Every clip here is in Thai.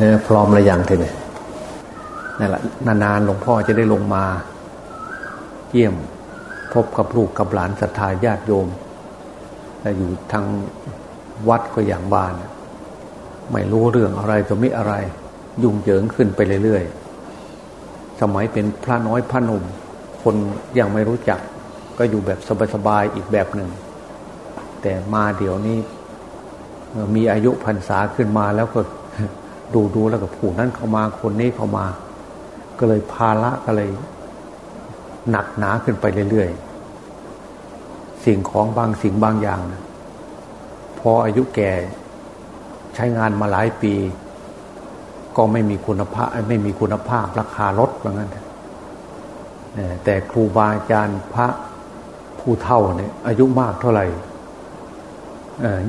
เออพร้อมระยังเถอะเนี่นั่นแหละนานๆหลวงพ่อจะได้ลงมา เยี่ยมพบกับลูกกับหลานศรัทธาญาติโยมแต่อยู่ทางวัดก็อย่างบ้าน ไม่รู้เรื่องอะไรจะม่อะไร ยุ่งเหยิงขึ้นไปเรื่อยๆ สมัยเป็นพระน้อยพระหนุ่มคนยังไม่รู้จัก ก็อยู่แบบสบายๆอีกแบบหนึ่ง แต่มาเดี๋ยวนี้มีอายุพรรษาขึ้นมาแล้วก็ ดูดูแล้วก็ผู้นั้นเข้ามาคนนี้เข้ามา ก็เลยภาระก็เลยหนักหนาขึ้นไปเรื่อยๆสิ่งของบางสิ่งบางอย่างนะพออายุแก่ใช้งานมาหลายปี ก็ไม่มีคุณภาพไม่มีคุณภาพราคาลดว่างั้นแต่ครูบาอาจารย์พระผู้เท่าเนี่ย อายุมากเท่าไหร่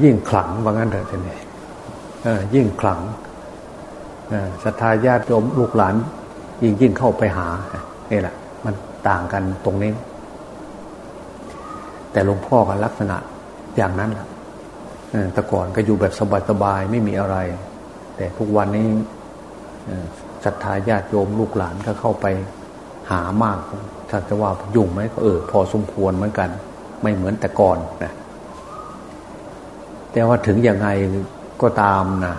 ยิ่งขลังว่างั้นเถอะท่านนี่ยิ่งขลัง ศรัทธาญาติโยมลูกหลานยิ่งยิ่งเข้าไปหานี่แหละ มันต่างกันตรงนี้ แต่หลวงพ่อก็ลักษณะอย่างนั้นแหละแต่ก่อนก็อยู่แบบสบายๆไม่มีอะไร แต่ทุกวันนี้ศรัทธาญาติโยมลูกหลานก็เข้าไปหามากถ้าจะว่ายุ่งไหมก็เออพอสมควรเหมือนกัน ไม่เหมือนแต่ก่อนนะแต่ว่าถึงยังไงก็ตามนะ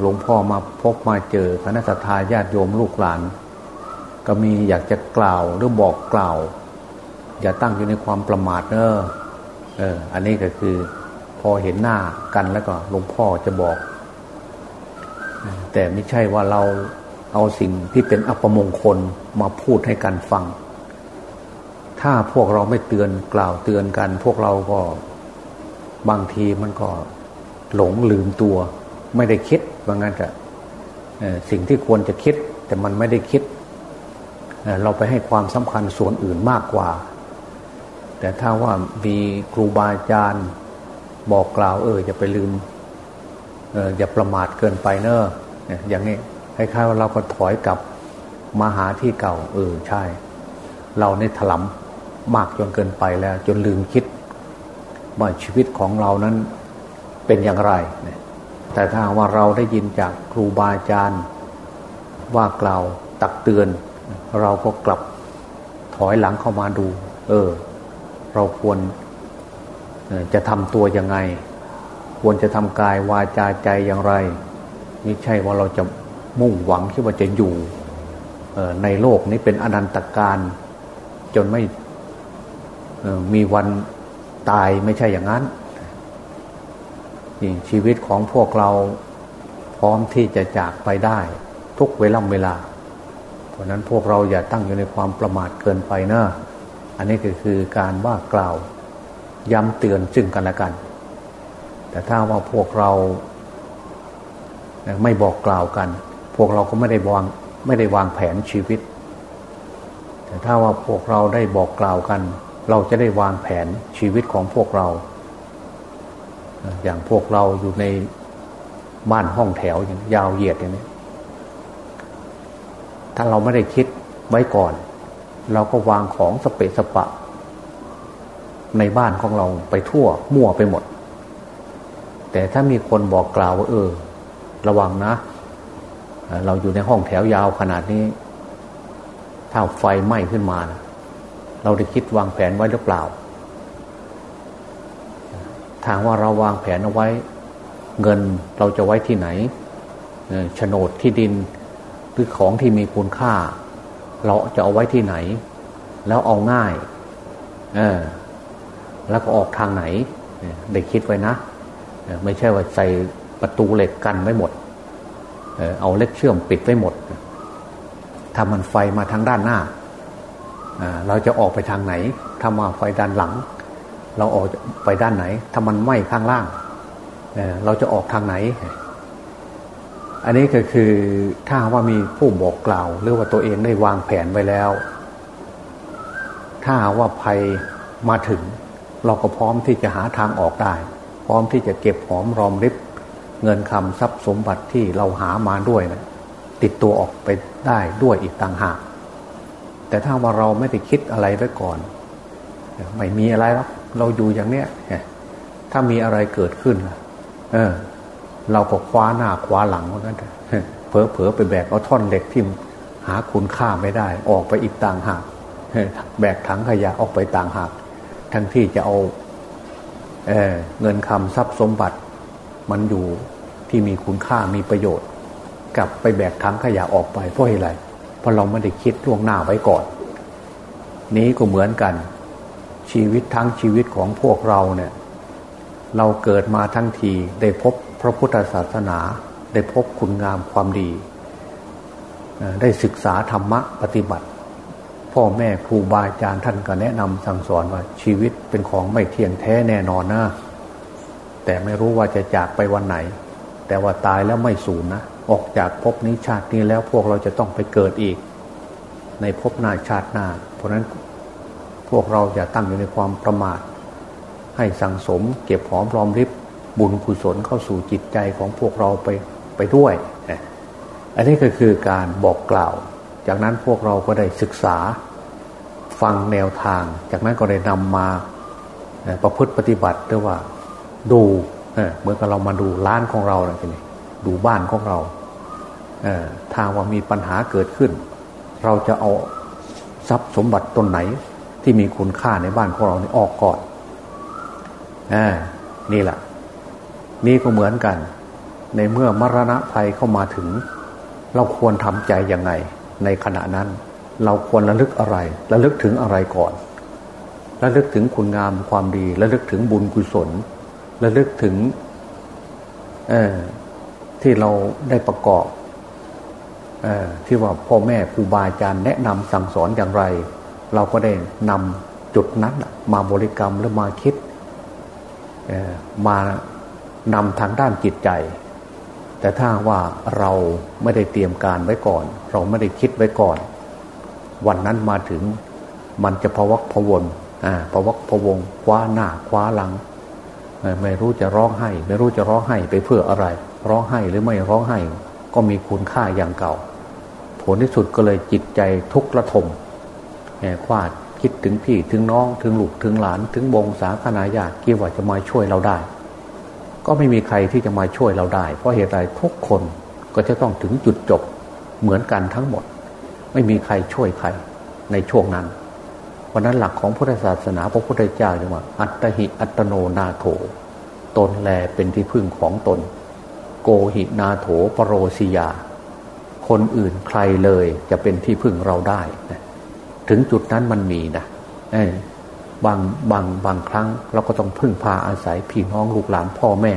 หลวงพ่อมาพบมาเจอคณะสัตยาญาติโยมลูกหลาน ก็มีอยากจะกล่าวหรือบอกกล่าว อย่าตั้งอยู่ในความประมาทเนอะเอออันนี้ก็คือพอเห็นหน้ากันแล้วก็หลวงพ่อจะบอก แต่ไม่ใช่ว่าเราเอาสิ่งที่เป็นอัปมงคลมาพูดให้กันฟัง ถ้าพวกเราไม่เตือนกล่าวเตือนกัน พวกเราก็บางทีมันก็หลงลืมตัว ไม่ได้คิดว่างั้นจะสิ่งที่ควรจะคิด แต่มันไม่ได้คิดเราไปให้ความสำคัญส่วนอื่นมากกว่า แต่ถ้าว่ามีครูบาอาจารย์บอกกล่าวเอออย่าไปลืมอย่าประมาทเกินไปเนอะอย่างนี้คล้ายๆว่าเราก็ถอยกลับมาหาที่เก่า เออใช่ เราในถลำมากจนเกินไปแล้ว จนลืมคิดว่าชีวิตของเรานั้นเป็นอย่างไร แต่ถ้าว่าเราได้ยินจากครูบาอาจารย์ ว่ากล่าวตักเตือน เราก็กลับถอยหลังเข้ามาดู เออ เราควรจะทำตัวยังไง ควรจะทำกายวาจาใจอย่างไรไม่ใช่ว่าเราจะมุ่งหวังที่ว่าจะอยู่ในโลกนี้เป็นอนันตการ จนไม่มีวันตายไม่ใช่อย่างนั้น ชีวิตของพวกเราพร้อมที่จะจากไปได้ ทุกเวลาเวลา เพราะนั้นพวกเราอย่าตั้งอยู่ในความประมาทเกินไปนะอันนี้ก็คือการว่ากล่าวย้ำเตือนซึ่งกันและกัน แต่ถ้าว่าพวกเราไม่บอกกล่าวกัน พวกเราก็ไม่ได้วางไม่ได้วางแผนชีวิต แต่ถ้าว่าพวกเราได้บอกกล่าวกัน เราจะได้วางแผนชีวิตของพวกเรา อย่างพวกเราอยู่ในบ้านห้องแถวอย่างยาวเหยียดอย่างนี้ถ้าเราไม่ได้คิดไว้ก่อน เราก็วางของสเปะสปะ ในบ้านของเราไปทั่วมั่วไปหมด แต่ถ้ามีคนบอกกล่าวว่า เออ ระวังนะ เราอยู่ในห้องแถวยาวขนาดนี้ ถ้าไฟไหม้ขึ้นมานะเราได้คิดวางแผนไว้หรือเปล่า ทางว่าเราวางแผนเอาไว้ เงินเราจะไว้ที่ไหนโฉนดที่ดินหรือของที่มีคุณค่า เราจะเอาไว้ที่ไหน แล้วเอาง่าย เออ แล้วก็ออกทางไหนได้คิดไว้นะไม่ใช่ว่าใส่ประตูเหล็กกันไว้หมดเอาเล็กเชื่อมปิดไว้หมดถ้ามันไฟมาทางด้านหน้าเราจะออกไปทางไหนถ้ามาไฟด้านหลัง เราออกไปด้านไหน ถ้ามันไหม้ข้างล่างเราจะออกทางไหน อันนี้ก็คือถ้าว่ามีผู้บอกกล่าว หรือว่าตัวเองได้วางแผนไว้แล้ว ถ้าว่าภัยมาถึง เราก็พร้อมที่จะหาทางออกได้ พร้อมที่จะเก็บหอมรอมริบเงินคำทรัพย์สมบัติที่เราหามาด้วยนะติดตัวออกไปได้ด้วยอีกต่างหากแต่ถ้าว่าเราไม่ได้คิดอะไรไว้ก่อน ไม่มีอะไรหรอก เราอยู่อย่างเนี้ยถ้ามีอะไรเกิดขึ้น เออ เราก็คว้าหน้าคว้าหลังเหมือนกันเผลอเผลอไปแบกเอาท่อนเหล็กที่หาคุณค่าไม่ได้ ออกไปอีกต่างหากแบกถังขยะออกไปต่างหาก ทั้งที่จะเอาเเงินคำทรัพย์สมบัติ มันอยู่ที่มีคุณค่ามีประโยชน์ กลับไปแบกถังขยะออกไปเพราะอะไรเพราะเราไม่ได้คิดล่วงหน้าไว้ก่อน นี้ก็เหมือนกัน ชีวิตทั้งชีวิตของพวกเราเนี่ย เราเกิดมาทั้งทีได้พบพระพุทธศาสนา ได้พบคุณงามความดี ได้ศึกษาธรรมะปฏิบัติ พ่อแม่ครูบาอาจารย์ท่านก็แนะนำสั่งสอนว่าชีวิตเป็นของไม่เที่ยงแท้แน่นอนนะแต่ไม่รู้ว่าจะจากไปวันไหน แต่ว่าตายแล้วไม่สูญนะออกจากภพนี้ชาตินี้แล้วพวกเราจะต้องไปเกิดอีก ในภพหน้าชาติหน้า เพราะนั้น วกเราอย่าตั้งอยู่ในความประมาท ให้สังสมเก็บหอมรอมริบบุญกุศลเข้าสู่จิตใจของพวกเราไปไปด้วย อันนี้ก็คือการบอกกล่าว จากนั้นพวกเราก็ได้ศึกษาฟังแนวทาง จากนั้นก็ได้นำมาประพฤติปฏิบัติด้วยว่าดูเหมือนกับเรามาดูร้านของเราอะไรนี้ดูบ้านของเราถ้าว่ามีปัญหาเกิดขึ้น เราจะเอาทรัพย์สมบัติตนไหน ที่มีคุณค่าในบ้านของเราเนี่ออกก่อนอนี่แหละ นี่ก็เหมือนกัน ในเมื่อมรณะภัยเข้ามาถึง เราควรทำใจยังไง ในขณะนั้น เราควรระลึกอะไร ระลึกถึงอะไรก่อน ระลึกถึงคุณงามความดี ระลึกถึงบุญกุศล ระลึกถึงที่เราได้ประกอบอที่ว่าพ่อแม่ครูบาอาจารย์แนะนำสั่งสอนอย่างไร เราก็ได้นำจุดนั้นมาบริกรรมหรือมาคิดมานำทางด้านจิตใจ แต่ถ้าว่าเราไม่ได้เตรียมการไว้ก่อน เราไม่ได้คิดไว้ก่อน วันนั้นมาถึงมันจะพวักพวนพวักพวงคว้าหน้าคว้าหลัง ไม่รู้จะร้องไห้ ไม่รู้จะร้องไห้ไปเพื่ออะไร ร้องไห้หรือไม่ร้องไห้ ก็มีคุณค่าอย่างเก่า ผลที่สุดก็เลยจิตใจทุกข์ระทม แหควาดคิดถึงพี่ถึงน้องถึงลูกถึงหลาน ถึงบงสาคนาญาติกี่ว่าจะมาช่วยเราได้ ก็ไม่มีใครที่จะมาช่วยเราได้ เพราะเหตุใดทุกคนก็จะต้องถึงจุดจบเหมือนกันทั้งหมด ไม่มีใครช่วยใครในช่วงนั้นวันนั้นหลักของพุทธศาสนาพระพุทธเจ้าจึงว่า อัตหิอัตโนนาโถ ตนแลเป็นที่พึ่งของตน โกหินาโถปรโรสิยา คนอื่นใครเลยจะเป็นที่พึ่งเราได้ ถึงจุดนั้นมันมีนะบางบางบางครั้ง เราก็ต้องพึ่งพาอาศัยพี่น้องลูกหลานพ่อแม่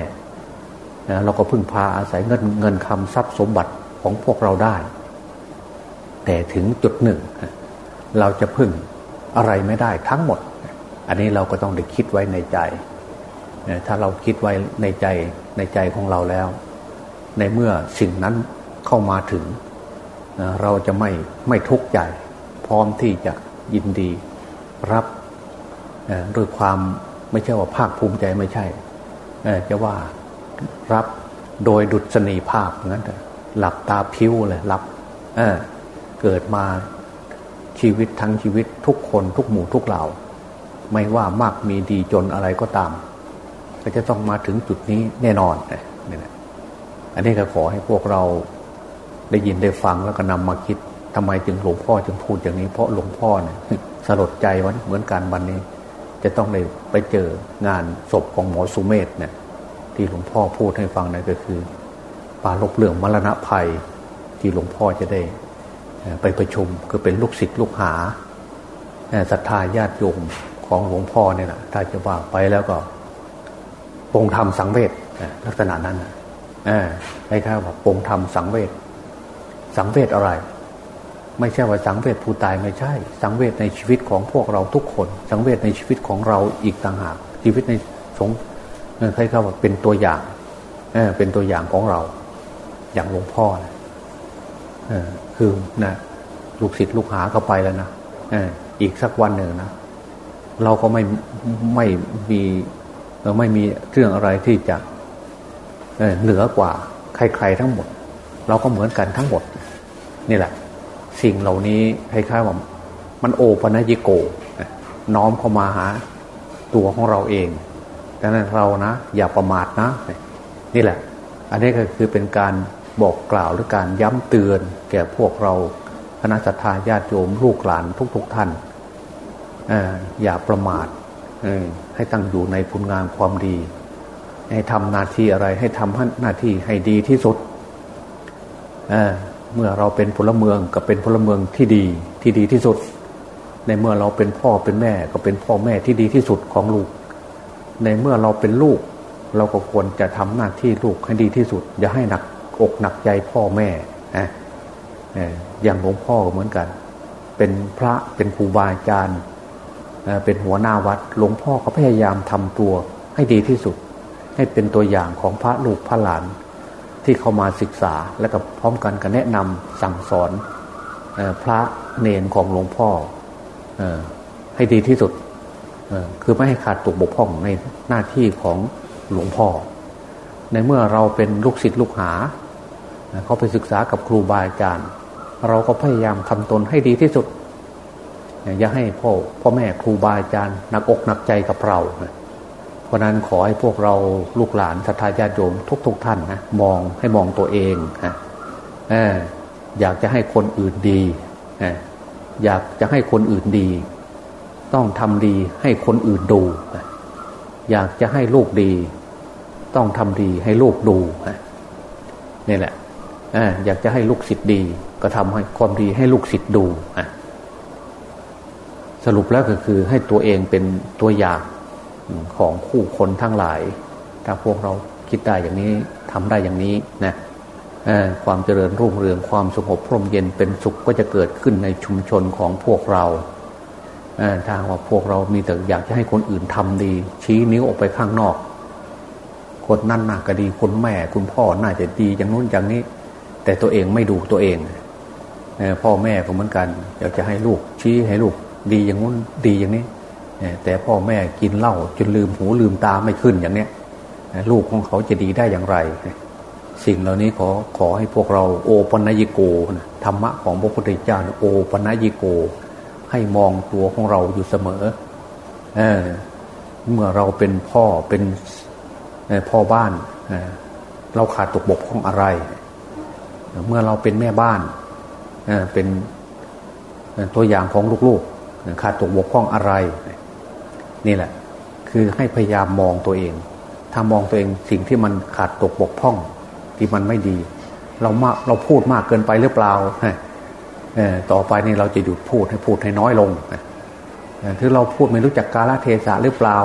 นะเราก็พึ่งพาอาศัยเงินเงินคำทรัพย์สมบัติของพวกเราได้ แต่ถึงจุดหนึ่ง เราจะพึ่งอะไรไม่ได้ทั้งหมด อันนี้เราก็ต้องได้คิดไว้ในใจ ถ้าเราคิดไว้ในใจในใจของเราแล้ว ในเมื่อสิ่งนั้นเข้ามาถึง เราจะไม่ไม่ทุกข์ใจ พร้อมที่จะยินดีรับด้วยความไม่ใช่ว่าภาคภูมิใจไม่ใช่จะว่ารับโดยดุษณีภาพงั้นหลับตาพิ้วเลยรับเเกิดมาชีวิตทั้งชีวิตทุกคนทุกหมู่ทุกเหล่า ไม่ว่ามากมีดีจนอะไรก็ตาม ก็จะต้องมาถึงจุดนี้แน่นอนนี่แหละอันนี้ก็ขอให้พวกเราได้ยินได้ฟังแล้วก็นำมาคิด ทำไมจึงหลวงพ่อจึงพูดอย่างนี้ เพราะหลวงพ่อเนี่ยสลดใจวันเหมือนกันวันนี้ จะต้องได้ไปเจองานศพของหมอสุเมธเนี่ย ที่หลวงพ่อพูดให้ฟังนั่นก็คือปาลบเรื่องมรณะภัยที่หลวงพ่อจะได้ ไปประชุมคือเป็นลูกศิษย์ลูกหาศรัทธาญาติโยมของหลวงพ่อเนี่ยนะถ้าจะว่าไปแล้วก็ปงธรรมสังเวชลักษณะนั้นให้ข้าว่าปงธรรมสังเวชสังเวชอะไร ไม่ใช่ว่าสังเวชผู้ตายไม่ใช่ สังเวชในชีวิตของพวกเราทุกคน สังเวชในชีวิตของเราอีกต่างหาก ชีวิตในสงใครเขาว่าเป็นตัวอย่างเอเป็นตัวอย่างของเรา อย่างหลวงพ่อนะคือนะลูกศิษย์ลูกหาเข้าไปแล้วนะอีกสักวันหนึ่งนะเราก็ไม่ไม่มีเราไม่มีเรื่องอะไรที่จะเหนือกว่าใคร ๆทั้งหมด เราก็เหมือนกันทั้งหมด นี่แหละ สิ่งเหล่านี้คล้ายๆว่ามันโอปัญิโก น้อมเข้ามาหาตัวของเราเองดังนั้นเรานะ อย่าประมาทนะ นี่แหละ อันนี้ก็คือเป็นการบอกกล่าวหรือการย้ำเตือนแก่พวกเราคณะสัตยาญาติโยมลูกหลานทุกๆทท่านอย่าประมาทให้ตั้งอยู่ในคุณงามความดี ให้ทำหน้าที่อะไรให้ทำหน้าที่ให้ดีที่สุด เมื่อเราเป็นพลเมืองก็เป็นพลเมืองที่ดีที่ดีที่สุด ในเมื่อเราเป็นพ่อเป็นแม่ก็เป็นพ่อแม่ที่ดีที่สุดของลูก ในเมื่อเราเป็นลูก เราก็ควรจะทำหน้าที่ลูกให้ดีที่สุด อย่าให้หนักอกหนักใจพ่อแม่นะอย่างหลวงพ่อเหมือนกัน เป็นพระเป็นครูบาอาจารย์เป็นหัวหน้าวัดหลวงพ่อก็พยายามทำตัวให้ดีที่สุด ให้เป็นตัวอย่างของพระลูกพระหลาน ที่เขามาศึกษาและก็พร้อมกันก็แนะนำสั่งสอนพระเนนของหลวงพ่อให้ดีที่สุดคือไม่ให้ขาดตกบกพร่องในหน้าที่ของหลวงพ่อ ในเมื่อเราเป็นลูกศิษย์ลูกหา เขาไปศึกษากับครูบาอาจารย์ เราก็พยายามทำตนให้ดีที่สุด อย่าให้พ่อพ่อแม่ครูบาอาจารย์หนักอกหนักใจกับเรา เพราะนั้นขอให้พวกเราลูกหลานศรัทธาญาติโยมทุกๆทท่านนะมองให้มองตัวเองนะอยากจะให้คนอื่นดีอยากจะให้คนอื่นดี ต้องทำดีให้คนอื่นดู อยากจะให้ลูกดี ต้องทำดีให้ลูกดูนี่แหละอยากจะให้ลูกศิษย์ดี ก็ทำให้ความดีให้ลูกศิษย์ดูสรุปแล้วก็คือให้ตัวเองเป็นตัวอย่าง ของคู่คนทั้งหลาย ถ้าพวกเราคิดได้อย่างนี้ทำได้อย่างนี้นะความเจริญรุ่งเรืองความสงบพร่มเย็นเป็นสุขก็จะเกิดขึ้นในชุมชนของพวกเราถ้าว่าพวกเรามีแต่อยากจะให้คนอื่นทำดี ชี้นิ้วออกไปข้างนอกคนนั่นน่าก็ดีคนแม่คุณพ่อน่าจะดีอย่างนู้นอย่างนี้ แต่ตัวเองไม่ดูตัวเองพ่อแม่ก็เหมือนกัน อยากจะให้ลูกชี้ให้ลูกดีอย่างนู้นดีอย่างนี้ แต่พ่อแม่กินเหล้าจนลืมหูลืมตาไม่ขึ้นอย่างเนี้ยลูกของเขาจะดีได้อย่างไร สิ่งเหล่านี้ขอขอให้พวกเราโอปัญญิโกธรรมะของพระพุทธเจ้าโอปัญญิโก ให้มองตัวของเราอยู่เสมอเอเมื่อเราเป็นพ่อเป็นพ่อบ้านเราขาดตกบกของอะไร เมื่อเราเป็นแม่บ้านเป็นตัวอย่างของลูกๆขาดตกบกพร่องอะไร นี่แหละ คือให้พยายามมองตัวเอง ถ้ามองตัวเองสิ่งที่มันขาดตกบกพร่อง ที่มันไม่ดี เรามากเราพูดมากเกินไปหรือเปล่าต่อไปนี่เราจะหยุดพูดให้พูดให้น้อยลงถ้าเราพูดไม่รู้จักกาลเทศะหรือเปล่า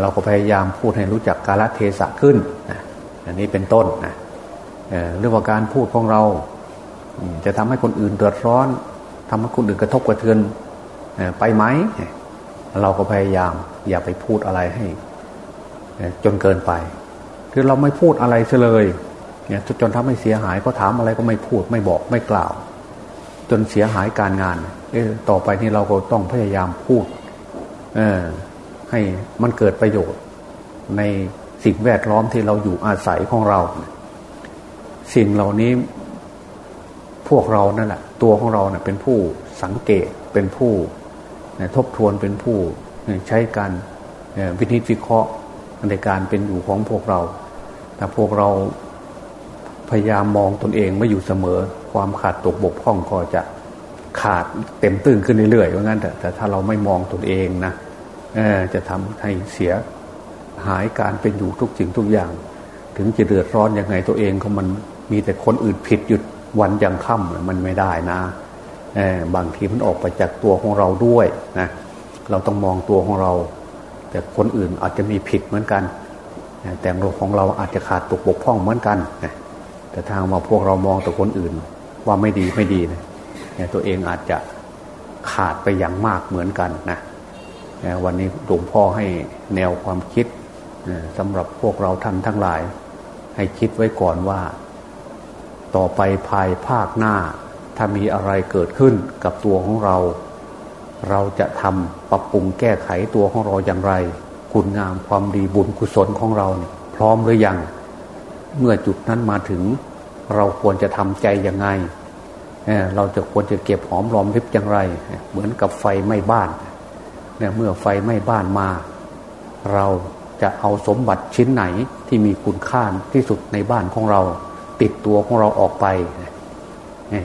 เราก็พยายามพูดให้รู้จักกาลเทศะขึ้นอันนี้เป็นต้นนะเรื่องว่าการพูดของเรา จะทำให้คนอื่นเดือดร้อนทำให้คนอื่นกระทบกระเทือนไปไหม เราก็พยายาม อย่าไปพูดอะไรให้ จนเกินไป คือเราไม่พูดอะไรเลยเนี่ยจนทำให้เสียหายก็ถามอะไรก็ไม่พูดไม่บอกไม่กล่าว จนเสียหายการงานเออต่อไปนี้เราก็ต้องพยายามพูด เออให้มันเกิดประโยชน์ ในสิ่งแวดล้อมที่เราอยู่อาศัยของเรา สิ่งเหล่านี้พวกเรานั่นแหละตัวของเราเนะ่ยเป็นผู้สังเกตเป็นผู้ ทบทวนเป็นผู้ใช้การวินิจวิเคราะห์ในการเป็นอยู่ของพวกเราแต่พวกเราพยายามมองตนเองไม่อยู่เสมอ ความขาดตกบกพร่องก็จะขาดเต็มตื้นขึ้นเรื่อยๆว่างั้นแต่ถ้าเราไม่มองตนเองนะจะทำให้เสียหายการเป็นอยู่ทุกสิ่งทุกอย่าง ถึงจะเดือดร้อนยังไงตัวเองก็มันมีแต่คนอื่นผิดหยุดวันยังค่ำมันไม่ได้นะ บางทีมันออกไปจากตัวของเราด้วยนะเราต้องมองตัวของเรา แต่คนอื่นอาจจะมีผิดเหมือนกัน แต่ของเราอาจจะขาดตกบกพร่องเหมือนกัน แต่ทางมาพวกเรามองแต่คนอื่น ว่าไม่ดีไม่ดีนะตัวเองอาจจะขาดไปอย่างมากเหมือนกันนะวันนี้หลวงพ่อให้แนวความคิดสำหรับพวกเราท่านทั้งหลาย ให้คิดไว้ก่อนว่า ต่อไปภายภาคหน้า ถ้ามีอะไรเกิดขึ้นกับตัวของเรา เราจะทำปรับปรุงแก้ไขตัวของเราอย่างไร คุณงามความดีบุญกุศลของเราพร้อมหรือยัง เมื่อจุดนั้นมาถึง เราควรจะทำใจยังไงเราจะควรจะเก็บหอมรอมริบอย่างไร เหมือนกับไฟไหม้บ้านเนี่ยเมื่อไฟไหม้บ้านมา เราจะเอาสมบัติชิ้นไหนที่มีคุณค่าที่สุดในบ้านของเรา ติดตัวของเราออกไป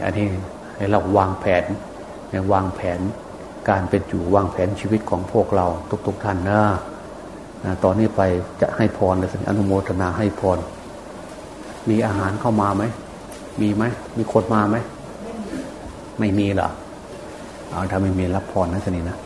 อันนี้ให้เราวางแผนวางแผนการเป็นอยู่วางแผนชีวิตของพวกเราทุกๆทท่านนะตอนนี้ไปจะให้พรเลยสิอนุโมทนาให้พร มีอาหารเข้ามาไหม มีไหม มีคนมาไหม ไม่มีหรอเอาถ้าไม่มีรับพรนะสนินะ